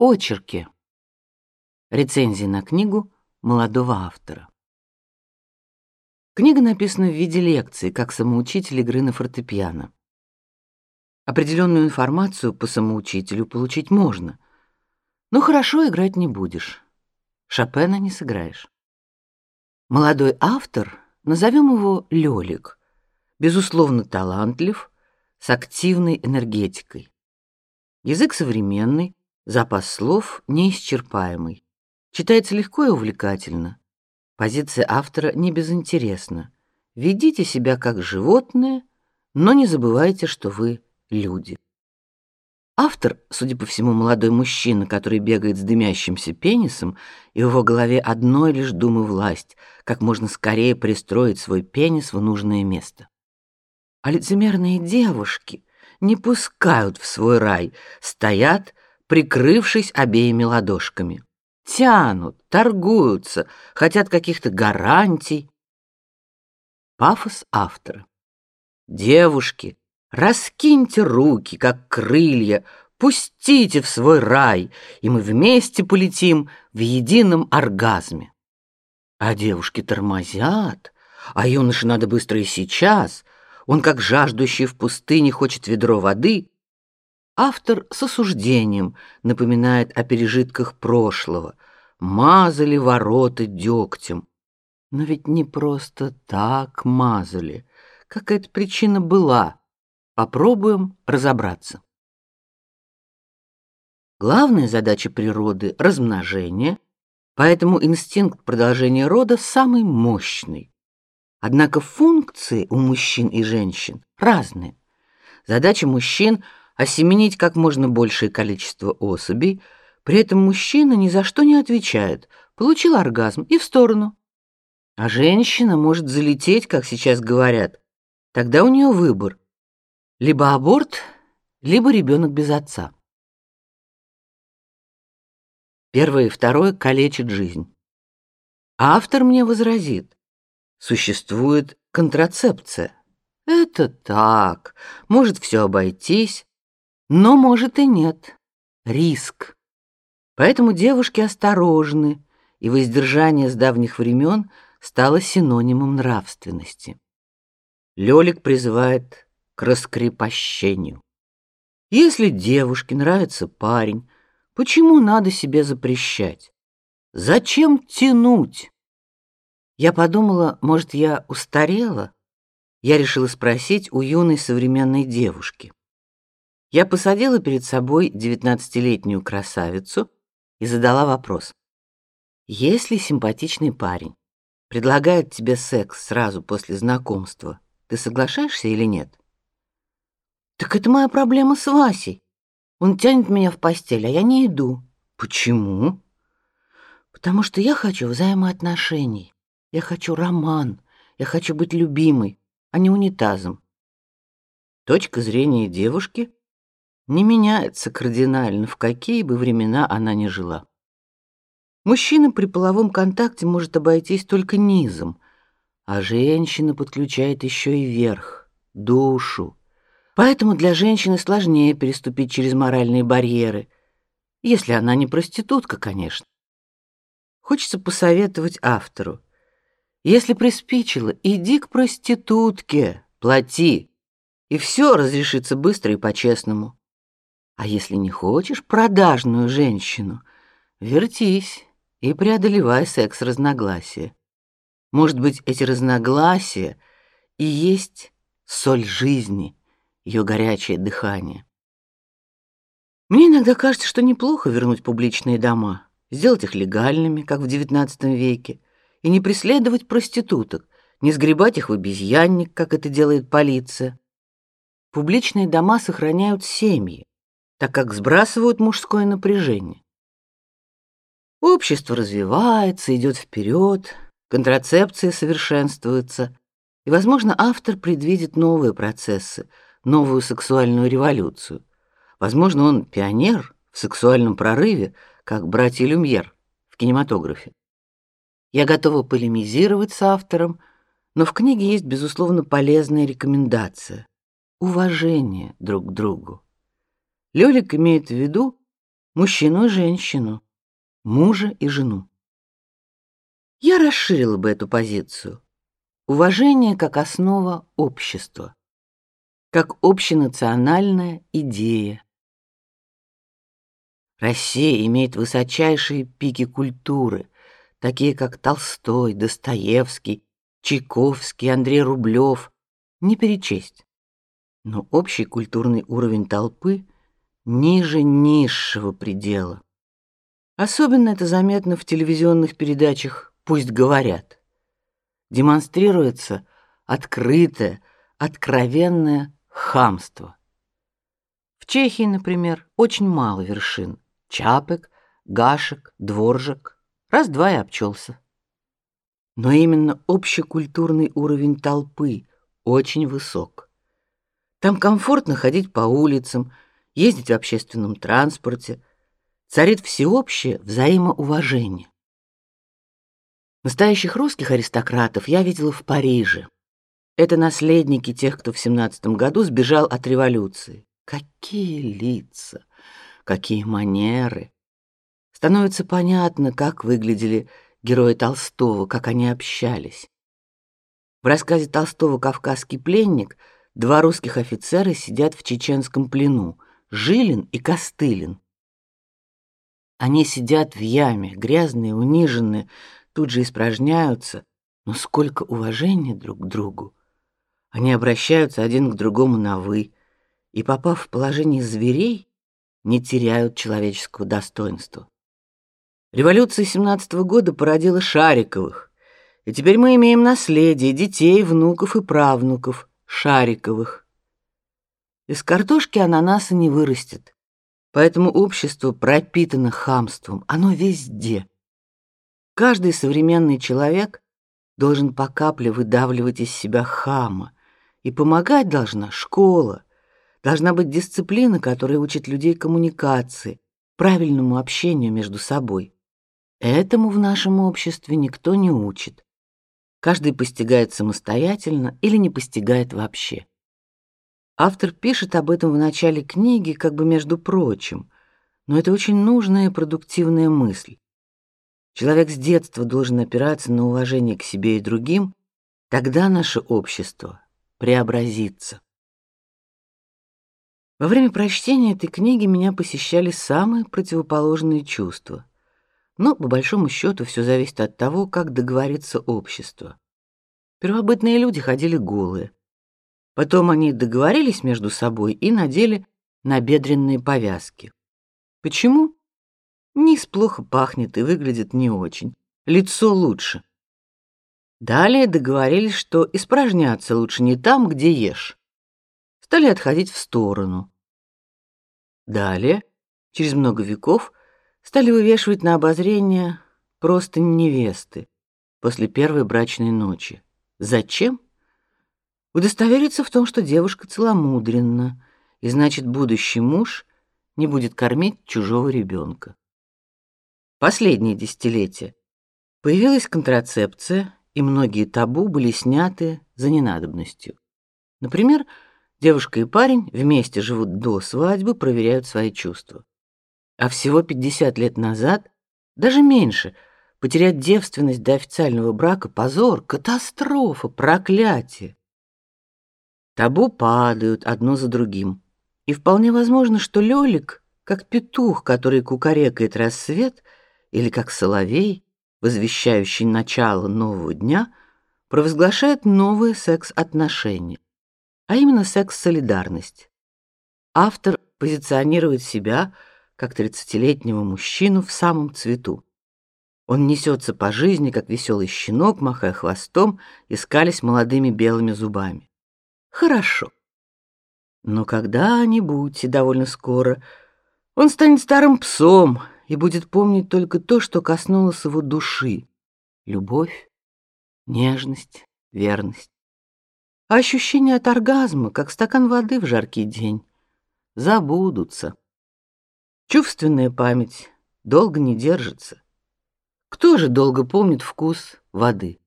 Очерки. Рецензия на книгу молодого автора. Книга написана в виде лекции, как самоучитель игры на фортепиано. Определенную информацию по самоучителю получить можно, но хорошо играть не будешь. Шопена не сыграешь. Молодой автор, назовем его Лёлик, безусловно талантлив, с активной энергетикой. Язык современный, Запас слов неисчерпаемый. Читается легко и увлекательно. Позиция автора не безинтересна. Ведите себя как животное, но не забывайте, что вы люди. Автор, судя по всему, молодой мужчина, который бегает с дымящимся пенисом, и в его голове одной лишь думы власть, как можно скорее пристроить свой пенис в нужное место. А лицемерные девушки не пускают в свой рай, стоят прикрывшись обеими ладошками. Тянут, торгуются, хотят каких-то гарантий. Пафос автора. Девушки, раскиньте руки, как крылья, пустите в свой рай, и мы вместе полетим в едином оргазме. А девушки тормозят, а юноше надо быстро и сейчас. Он, как жаждущий в пустыне, хочет ведро воды, Автор с осуждением напоминает о пережитках прошлого. Мазали ворота дегтем. Но ведь не просто так мазали. Какая-то причина была. Попробуем разобраться. Главная задача природы — размножение, поэтому инстинкт продолжения рода самый мощный. Однако функции у мужчин и женщин разные. Задача мужчин — осеменить как можно большее количество особей, при этом мужчина ни за что не отвечает, получил оргазм и в сторону. А женщина может залететь, как сейчас говорят. Тогда у нее выбор: либо аборт, либо ребенок без отца. Первое и второе калечит жизнь. Автор мне возразит: существует контрацепция. Это так, может все обойтись, но может и нет. Риск. Поэтому девушки осторожны, и воздержание с давних времен стало синонимом нравственности. Лёлик призывает к раскрепощению. Если девушке нравится парень, почему надо себе запрещать? Зачем тянуть? Я подумала, может, я устарела? Я решила спросить у юной современной девушки. Я посадила перед собой девятнадцатилетнюю красавицу и задала вопрос: если симпатичный парень предлагает тебе секс сразу после знакомства, ты соглашаешься или нет? Так это моя проблема с Васей. Он тянет меня в постель, а я не иду. Почему? Потому что я хочу взаимоотношений. Я хочу роман. Я хочу быть любимой, а не унитазом. Точка зрения девушки не меняется кардинально, в какие бы времена она ни жила. Мужчина при половом контакте может обойтись только низом, а женщина подключает еще и верх, душу. Поэтому для женщины сложнее переступить через моральные барьеры, если она не проститутка, конечно. Хочется посоветовать автору: если приспичило, иди к проститутке, плати, и все разрешится быстро и по-честному. А если не хочешь продажную женщину, вертись и преодолевай секс-разногласия. Может быть, эти разногласия и есть соль жизни, ее горячее дыхание. Мне иногда кажется, что неплохо вернуть публичные дома, сделать их легальными, как в XIX веке, и не преследовать проституток, не сгребать их в обезьянник, как это делает полиция. Публичные дома сохраняют семьи, так как сбрасывают мужское напряжение. Общество развивается, идет вперед, контрацепция совершенствуется, и, возможно, автор предвидит новые процессы, новую сексуальную революцию. Возможно, он пионер в сексуальном прорыве, как братья Люмьер в кинематографе. Я готова полемизировать с автором, но в книге есть безусловно полезная рекомендация: уважение друг к другу. Лёлик имеет в виду мужчину и женщину, мужа и жену. Я расширила бы эту позицию. Уважение как основа общества, как общенациональная идея. Россия имеет высочайшие пики культуры, такие как Толстой, Достоевский, Чайковский, Андрей Рублев, не перечесть. Но общий культурный уровень толпы ниже низшего предела. Особенно это заметно в телевизионных передачах «Пусть говорят». Демонстрируется открытое, откровенное хамство. В Чехии, например, очень мало вершин: Чапек, Гашек, Дворжик. Раз-два и обчелся. Но именно общекультурный уровень толпы очень высок. Там комфортно ходить по улицам, ездить в общественном транспорте, царит всеобщее взаимоуважение. Настоящих русских аристократов я видела в Париже. Это наследники тех, кто в семнадцатом году сбежал от революции. Какие лица, какие манеры! Становится понятно, как выглядели герои Толстого, как они общались. В рассказе Толстого «Кавказский пленник» два русских офицера сидят в чеченском плену — Жилин и Костылин. Они сидят в яме, грязные, униженные, тут же испражняются, но сколько уважения друг к другу. Они обращаются один к другому на вы, и попав в положение зверей, не теряют человеческого достоинства. Революция семнадцатого года породила Шариковых, и теперь мы имеем наследие детей, внуков и правнуков Шариковых. Из картошки ананаса не вырастет, поэтому общество пропитано хамством, оно везде. Каждый современный человек должен по капле выдавливать из себя хама, и помогать должна школа, должна быть дисциплина, которая учит людей коммуникации, правильному общению между собой. Этому в нашем обществе никто не учит. Каждый постигает самостоятельно или не постигает вообще. Автор пишет об этом в начале книги, как бы между прочим, но это очень нужная и продуктивная мысль. Человек с детства должен опираться на уважение к себе и другим, тогда наше общество преобразится. Во время прочтения этой книги меня посещали самые противоположные чувства. Но по большому счету все зависит от того, как договорится общество. Первобытные люди ходили голые. Потом они договорились между собой и надели набедренные повязки. Почему? Низ плохо пахнет и выглядит не очень. Лицо лучше. Далее договорились, что испражняться лучше не там, где ешь. Стали отходить в сторону. Далее, через много веков, стали вывешивать на обозрение просто невесты после первой брачной ночи. Зачем? Удостовериться в том, что девушка целомудренна, и значит, будущий муж не будет кормить чужого ребенка. Последние десятилетия появилась контрацепция, и многие табу были сняты за ненадобностью. Например, девушка и парень вместе живут до свадьбы, проверяют свои чувства. А всего 50 лет назад, даже меньше, потерять девственность до официального брака позор, катастрофа, проклятие. Табу падают одно за другим. И вполне возможно, что Лёлик, как петух, который кукарекает рассвет, или как соловей, возвещающий начало нового дня, провозглашает новые секс-отношения, а именно секс-солидарность. Автор позиционирует себя как тридцатилетнего мужчину в самом цвету. Он несется по жизни, как веселый щенок, махая хвостом и скалясь молодыми белыми зубами. Хорошо. Но когда-нибудь, и довольно скоро, он станет старым псом и будет помнить только то, что коснулось его души: любовь, нежность, верность. А ощущения от оргазма, как стакан воды в жаркий день, забудутся. Чувственная память долго не держится. Кто же долго помнит вкус воды?